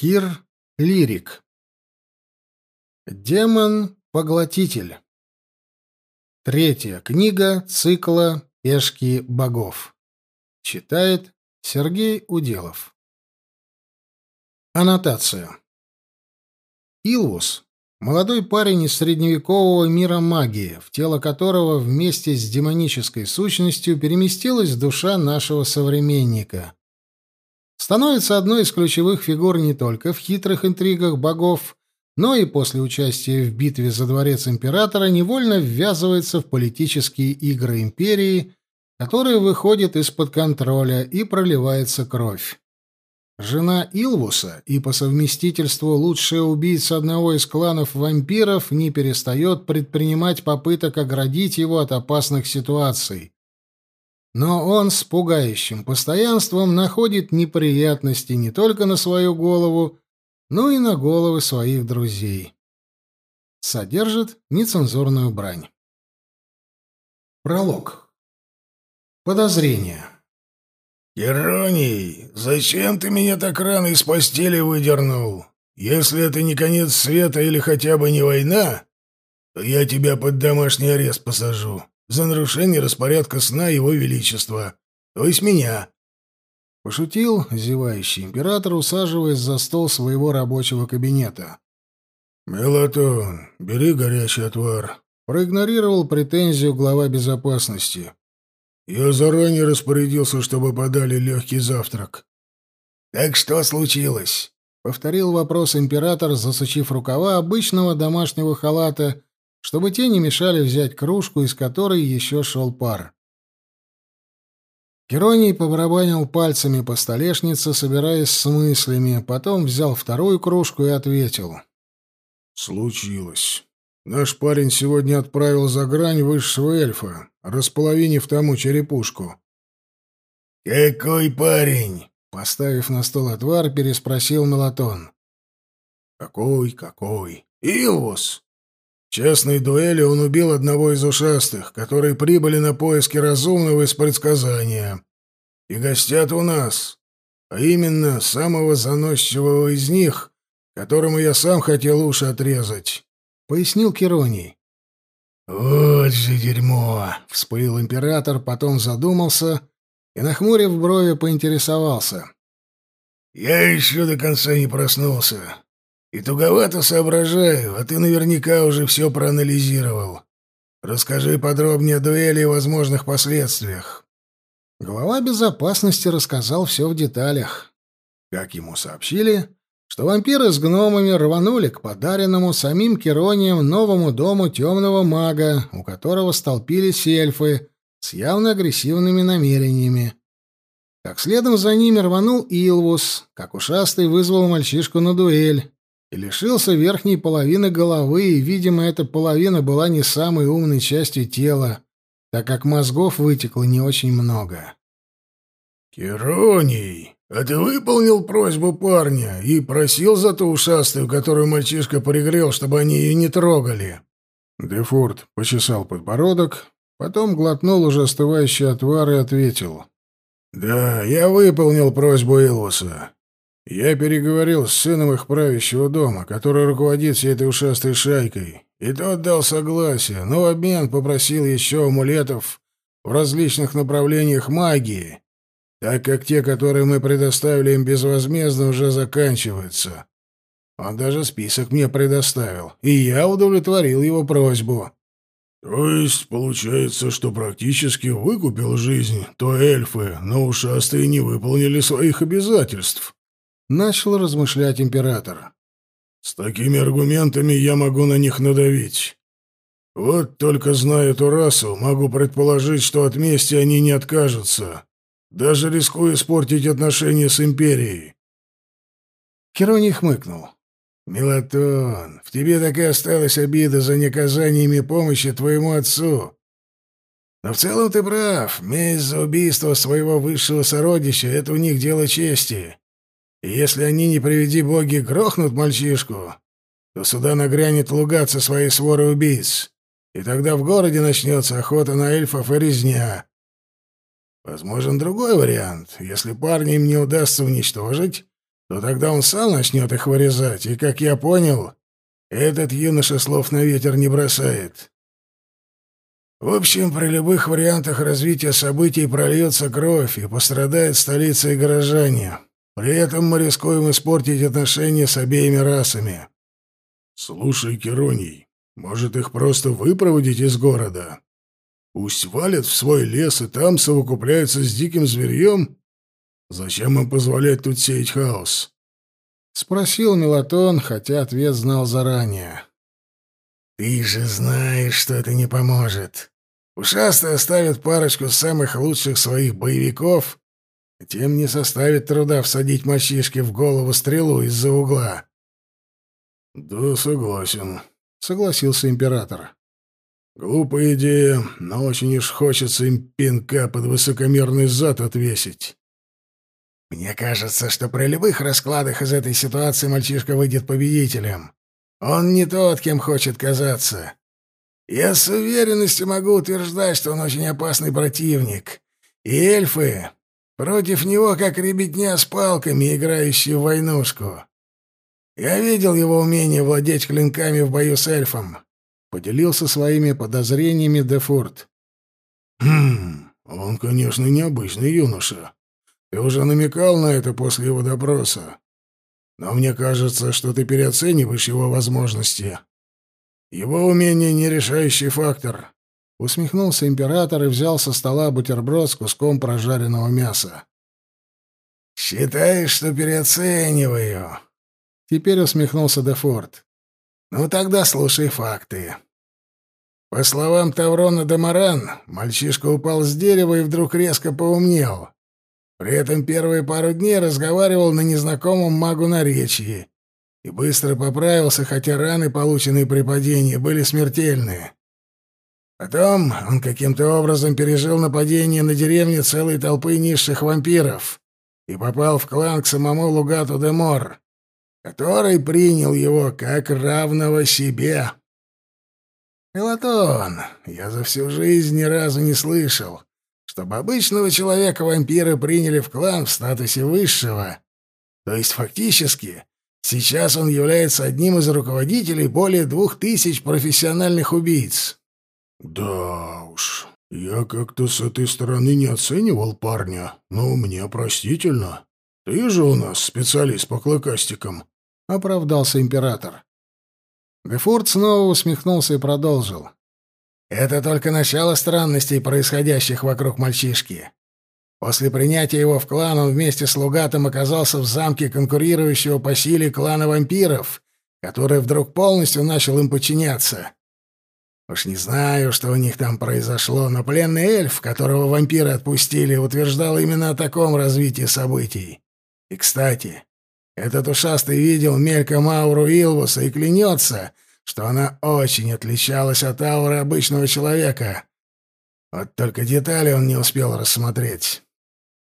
Кир Лирик. Демон-поглотитель. Третья книга цикла «Пешки богов». Читает Сергей Уделов. Аннотация. Илвус — молодой парень из средневекового мира магии, в тело которого вместе с демонической сущностью переместилась душа нашего современника — становится одной из ключевых фигур не только в хитрых интригах богов, но и после участия в битве за дворец императора невольно ввязывается в политические игры империи, которые выходят из-под контроля и проливается кровь. Жена Илвуса и по совместительству лучшая убийца одного из кланов вампиров не перестает предпринимать попыток оградить его от опасных ситуаций, но он с пугающим постоянством находит неприятности не только на свою голову, но и на головы своих друзей. Содержит нецензурную брань. Пролог. Подозрение. «Героний, зачем ты меня так рано из постели выдернул? Если это не конец света или хотя бы не война, то я тебя под домашний арест посажу за нарушение распорядка сна Его Величества, то есть меня. Пошутил зевающий император, усаживаясь за стол своего рабочего кабинета. «Мелатон, бери горячий отвар», — проигнорировал претензию глава безопасности. «Я заранее распорядился, чтобы подали легкий завтрак». «Так что случилось?» — повторил вопрос император, засучив рукава обычного домашнего халата чтобы те не мешали взять кружку, из которой еще шел пар. Кероний побарабанил пальцами по столешнице, собираясь с мыслями, потом взял вторую кружку и ответил. «Случилось. Наш парень сегодня отправил за грань высшего эльфа, располовинив тому черепушку». «Какой парень?» — поставив на стол отвар, переспросил Мелатон. «Какой, какой? Илвус!» В частной дуэли он убил одного из ушастых, которые прибыли на поиски разумного из предсказания. И гостят у нас, а именно самого заносчивого из них, которому я сам хотел уши отрезать», — пояснил Кероний. «Вот же дерьмо!» — вспылил император, потом задумался и, нахмурив брови, поинтересовался. «Я еще до конца не проснулся. И туговато соображаю, а ты наверняка уже все проанализировал. Расскажи подробнее о дуэли и возможных последствиях. Глава безопасности рассказал все в деталях. Как ему сообщили, что вампиры с гномами рванули к подаренному самим Керонием новому дому темного мага, у которого столпились эльфы с явно агрессивными намерениями. Как следом за ними рванул Илвус, как ушастый вызвал мальчишку на дуэль и лишился верхней половины головы, и, видимо, эта половина была не самой умной частью тела, так как мозгов вытекло не очень много. «Кероний, а ты выполнил просьбу парня и просил за ту ушастую, которую мальчишка пригрел, чтобы они ее не трогали?» Дефорт почесал подбородок, потом глотнул уже остывающий отвар и ответил. «Да, я выполнил просьбу Илвуса. Я переговорил с сыном их правящего дома, который руководит всей этой ушастой шайкой, и тот дал согласие, но в обмен попросил еще амулетов в различных направлениях магии, так как те, которые мы предоставили им безвозмездно, уже заканчиваются. Он даже список мне предоставил, и я удовлетворил его просьбу. То есть получается, что практически выкупил жизнь то эльфы, но ушастые не выполнили своих обязательств начал размышлять император. С такими аргументами я могу на них надавить. Вот только зная эту расу, могу предположить, что от мести они не откажутся, даже рискуя испортить отношения с империей. Кероний хмыкнул. «Мелатон, в тебе так и осталась обида за неказаниями помощи твоему отцу. Но в целом ты прав, месть за убийство своего высшего сородича — это у них дело чести. Если они, не приведи боги, грохнут мальчишку, то сюда нагрянет лугат со своей сворой убийц, и тогда в городе начнется охота на эльфов и резня. Возможен другой вариант. Если парня им не удастся уничтожить, то тогда он сам начнет их вырезать, и, как я понял, этот юноша слов на ветер не бросает. В общем, при любых вариантах развития событий прольется кровь, и пострадает столица и горожане. При этом мы рискуем испортить отношения с обеими расами. Слушай, Кероний, может их просто выпроводить из города? Пусть валят в свой лес и там совокупляются с диким зверьем? Зачем им позволять тут сеять хаос? Спросил Мелатон, хотя ответ знал заранее. Ты же знаешь, что это не поможет. Ушастый оставит парочку самых лучших своих боевиков, тем не составит труда всадить мальчишке в голову стрелу из-за угла. — Да, согласен, — согласился император. — Глупая идея, но очень уж хочется им пинка под высокомерный зад отвесить. Мне кажется, что при любых раскладах из этой ситуации мальчишка выйдет победителем. Он не тот, кем хочет казаться. Я с уверенностью могу утверждать, что он очень опасный противник. И эльфы против него как ребятня с палками, играющие в войнушку. Я видел его умение владеть клинками в бою с эльфом. Поделился своими подозрениями Дефурт. «Хм, он, конечно, необычный юноша. Ты уже намекал на это после его допроса. Но мне кажется, что ты переоцениваешь его возможности. Его умение — не решающий фактор. Усмехнулся император и взял со стола бутерброд с куском прожаренного мяса. «Считаешь, что переоцениваю?» Теперь усмехнулся Дефорт. «Ну тогда слушай факты. По словам Таврона Дамаран, мальчишка упал с дерева и вдруг резко поумнел. При этом первые пару дней разговаривал на незнакомом магу наречии и быстро поправился, хотя раны, полученные при падении, были смертельные. Потом он каким-то образом пережил нападение на деревню целой толпы низших вампиров и попал в клан к самому Лугату де Мор, который принял его как равного себе. Пелотон, я за всю жизнь ни разу не слышал, чтобы обычного человека вампиры приняли в клан в статусе высшего. То есть фактически сейчас он является одним из руководителей более двух тысяч профессиональных убийц. Да уж, я как-то с этой стороны не оценивал парня, но мне простительно. Ты же у нас специалист по клыкастикам, оправдался император. Дефорт снова усмехнулся и продолжил. Это только начало странностей, происходящих вокруг мальчишки. После принятия его в клан он вместе с Лугатом оказался в замке конкурирующего по силе клана вампиров, который вдруг полностью начал им подчиняться. Уж не знаю, что у них там произошло, но пленный эльф, которого вампиры отпустили, утверждал именно о таком развитии событий. И, кстати, этот ушастый видел мельком ауру Илвуса и клянется, что она очень отличалась от ауры обычного человека. Вот только детали он не успел рассмотреть.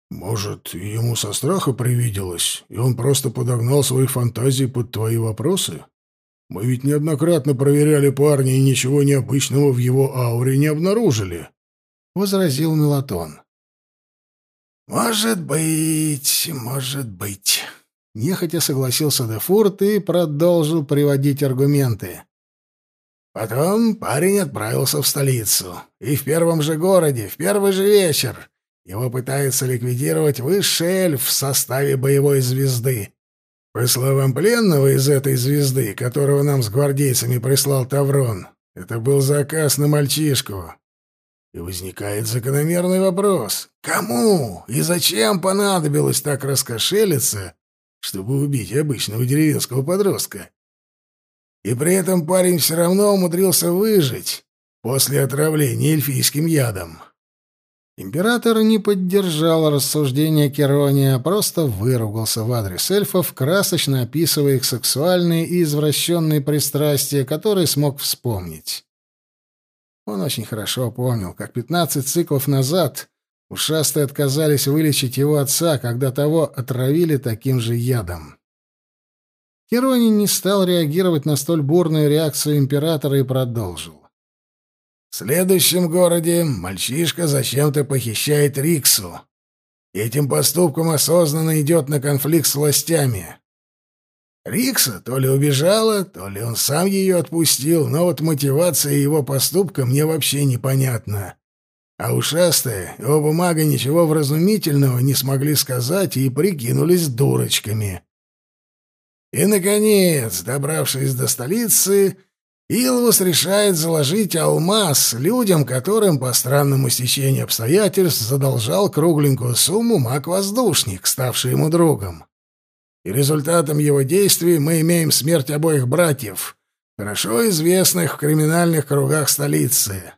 Может, ему со страха привиделось, и он просто подогнал свои фантазии под твои вопросы? Мы ведь неоднократно проверяли парня и ничего необычного в его ауре не обнаружили, — возразил Мелатон. «Может быть, может быть», — нехотя согласился Дефурт и продолжил приводить аргументы. Потом парень отправился в столицу. И в первом же городе, в первый же вечер, его пытается ликвидировать высший эльф в составе боевой звезды. По словам пленного из этой звезды, которого нам с гвардейцами прислал Таврон, это был заказ на мальчишку. И возникает закономерный вопрос. Кому и зачем понадобилось так раскошелиться, чтобы убить обычного деревенского подростка? И при этом парень все равно умудрился выжить после отравления эльфийским ядом. Император не поддержал рассуждения Керония, а просто выругался в адрес эльфов, красочно описывая их сексуальные и извращенные пристрастия, которые смог вспомнить. Он очень хорошо помнил, как пятнадцать циклов назад ушастые отказались вылечить его отца, когда того отравили таким же ядом. Херони не стал реагировать на столь бурную реакцию императора и продолжил. «В следующем городе мальчишка зачем-то похищает Риксу. этим поступком осознанно идет на конфликт с властями. Рикса то ли убежала, то ли он сам ее отпустил, но вот мотивация его поступка мне вообще непонятна. А ушастые оба мага ничего вразумительного не смогли сказать и прикинулись дурочками. И, наконец, добравшись до столицы, Илвус решает заложить алмаз людям, которым по странному стечению обстоятельств задолжал кругленькую сумму маг-воздушник, ставший ему другом и результатом его действий мы имеем смерть обоих братьев, хорошо известных в криминальных кругах столицы.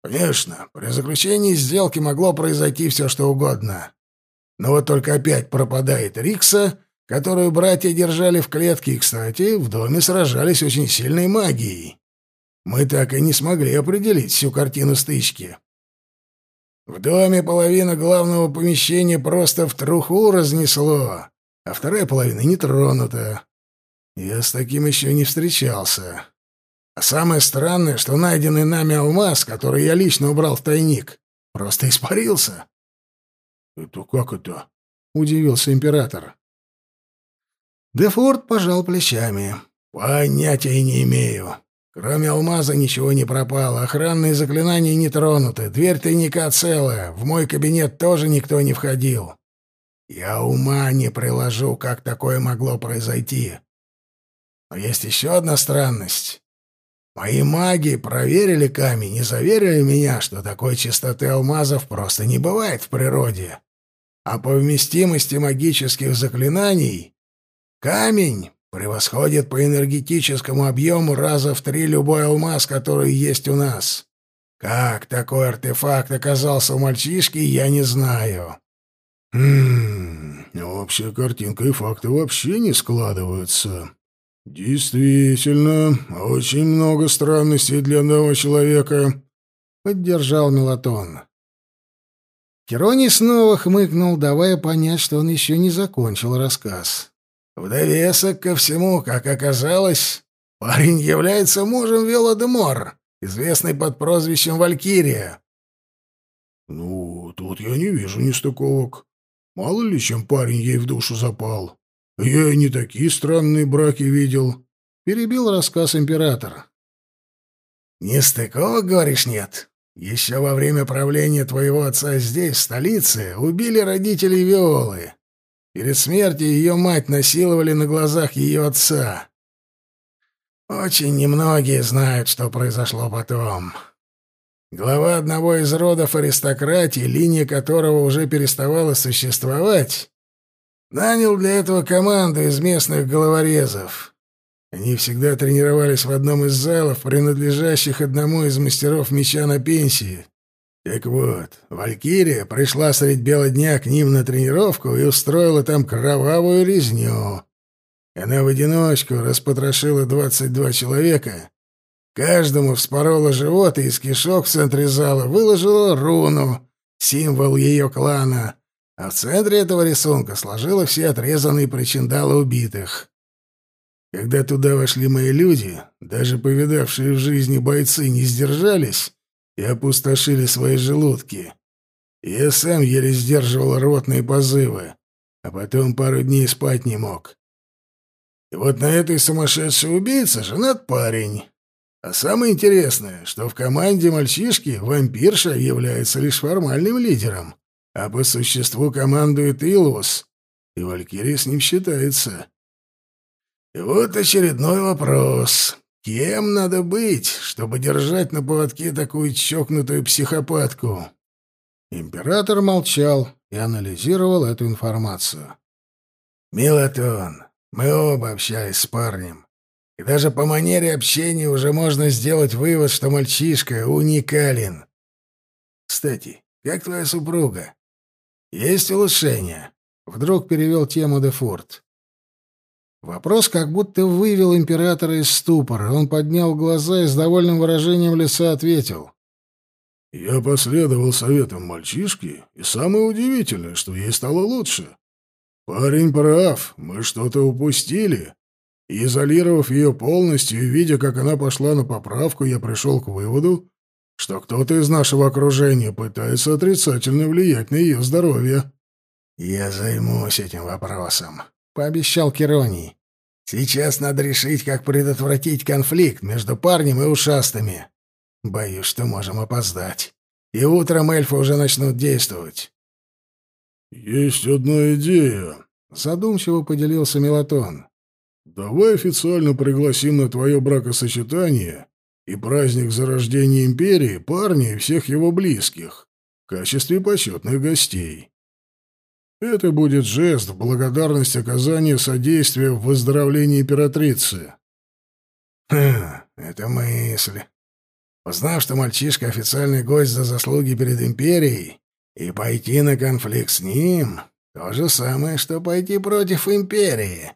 Конечно, при заключении сделки могло произойти все, что угодно. Но вот только опять пропадает Рикса, которую братья держали в клетке, и, кстати, в доме сражались очень сильной магией. Мы так и не смогли определить всю картину стычки. В доме половина главного помещения просто в труху разнесло, а вторая половина не тронута. Я с таким еще не встречался. А самое странное, что найденный нами алмаз, который я лично убрал в тайник, просто испарился. — Это как это? — удивился император. Дефорт пожал плечами. — Понятия не имею. Кроме алмаза ничего не пропало, охранные заклинания не тронуты, дверь тайника целая, в мой кабинет тоже никто не входил. Я ума не приложу, как такое могло произойти. Но есть еще одна странность. Мои маги проверили камень и заверили меня, что такой чистоты алмазов просто не бывает в природе. А по вместимости магических заклинаний камень превосходит по энергетическому объему раза в три любой алмаз, который есть у нас. Как такой артефакт оказался у мальчишки, я не знаю. Хм, общая картинка и факты вообще не складываются. Действительно, очень много странностей для одного человека, поддержал Мелатон. Керони снова хмыкнул, давая понять, что он еще не закончил рассказ. В довесок ко всему, как оказалось, парень является мужем Велодемор, известный под прозвищем Валькирия. Ну, тут я не вижу нестыковок, Мало ли, чем парень ей в душу запал. Я и не такие странные браки видел. Перебил рассказ император. «Нестыковок, говоришь, нет? Еще во время правления твоего отца здесь, в столице, убили родителей Виолы. Перед смертью ее мать насиловали на глазах ее отца. Очень немногие знают, что произошло потом. Глава одного из родов аристократии, линия которого уже переставала существовать, нанял для этого команду из местных головорезов. Они всегда тренировались в одном из залов, принадлежащих одному из мастеров меча на пенсии. Так вот, Валькирия пришла средь бела дня к ним на тренировку и устроила там кровавую резню. Она в одиночку распотрошила двадцать два человека Каждому вспорола живот и из кишок в центре зала выложила руну, символ ее клана, а в центре этого рисунка сложила все отрезанные причиндалы убитых. Когда туда вошли мои люди, даже повидавшие в жизни бойцы не сдержались и опустошили свои желудки. Я сам еле сдерживал ротные позывы, а потом пару дней спать не мог. И вот на этой сумасшедшей убийце женат парень. А самое интересное, что в команде мальчишки вампирша является лишь формальным лидером, а по существу командует Илвус, и Валькирия с ним считается. И вот очередной вопрос. Кем надо быть, чтобы держать на поводке такую чокнутую психопатку? Император молчал и анализировал эту информацию. «Мелатон, мы оба общались с парнем. И даже по манере общения уже можно сделать вывод, что мальчишка уникален. Кстати, как твоя супруга? Есть улучшения? Вдруг перевел тему Дефорт. Вопрос как будто вывел императора из ступора. Он поднял глаза и с довольным выражением лица ответил. «Я последовал советам мальчишки, и самое удивительное, что ей стало лучше. Парень прав, мы что-то упустили. Изолировав ее полностью и видя, как она пошла на поправку, я пришел к выводу, что кто-то из нашего окружения пытается отрицательно влиять на ее здоровье. «Я займусь этим вопросом», — пообещал Кероний. «Сейчас надо решить, как предотвратить конфликт между парнем и ушастыми. Боюсь, что можем опоздать. И утром эльфы уже начнут действовать». «Есть одна идея», — задумчиво поделился Мелатон. «Давай официально пригласим на твое бракосочетание и праздник зарождения империи парня и всех его близких в качестве почетных гостей. Это будет жест в благодарность оказанию содействия в выздоровлении императрицы». «Хм, это мысль. Узнав, что мальчишка официальный гость за заслуги перед империей, и пойти на конфликт с ним — то же самое, что пойти против империи.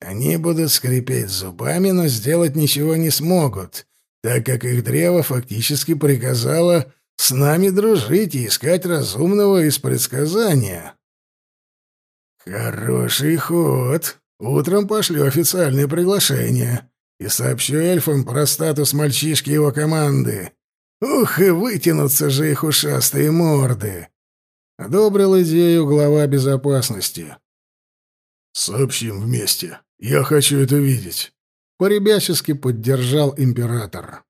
Они будут скрипеть зубами, но сделать ничего не смогут, так как их древо фактически приказало с нами дружить и искать разумного из предсказания. Хороший ход. Утром пошлю официальное приглашение и сообщу эльфам про статус мальчишки его команды. Ух, и вытянутся же их ушастые морды. Одобрил идею глава безопасности. «Сообщим вместе. Я хочу это видеть», — поребячески поддержал император.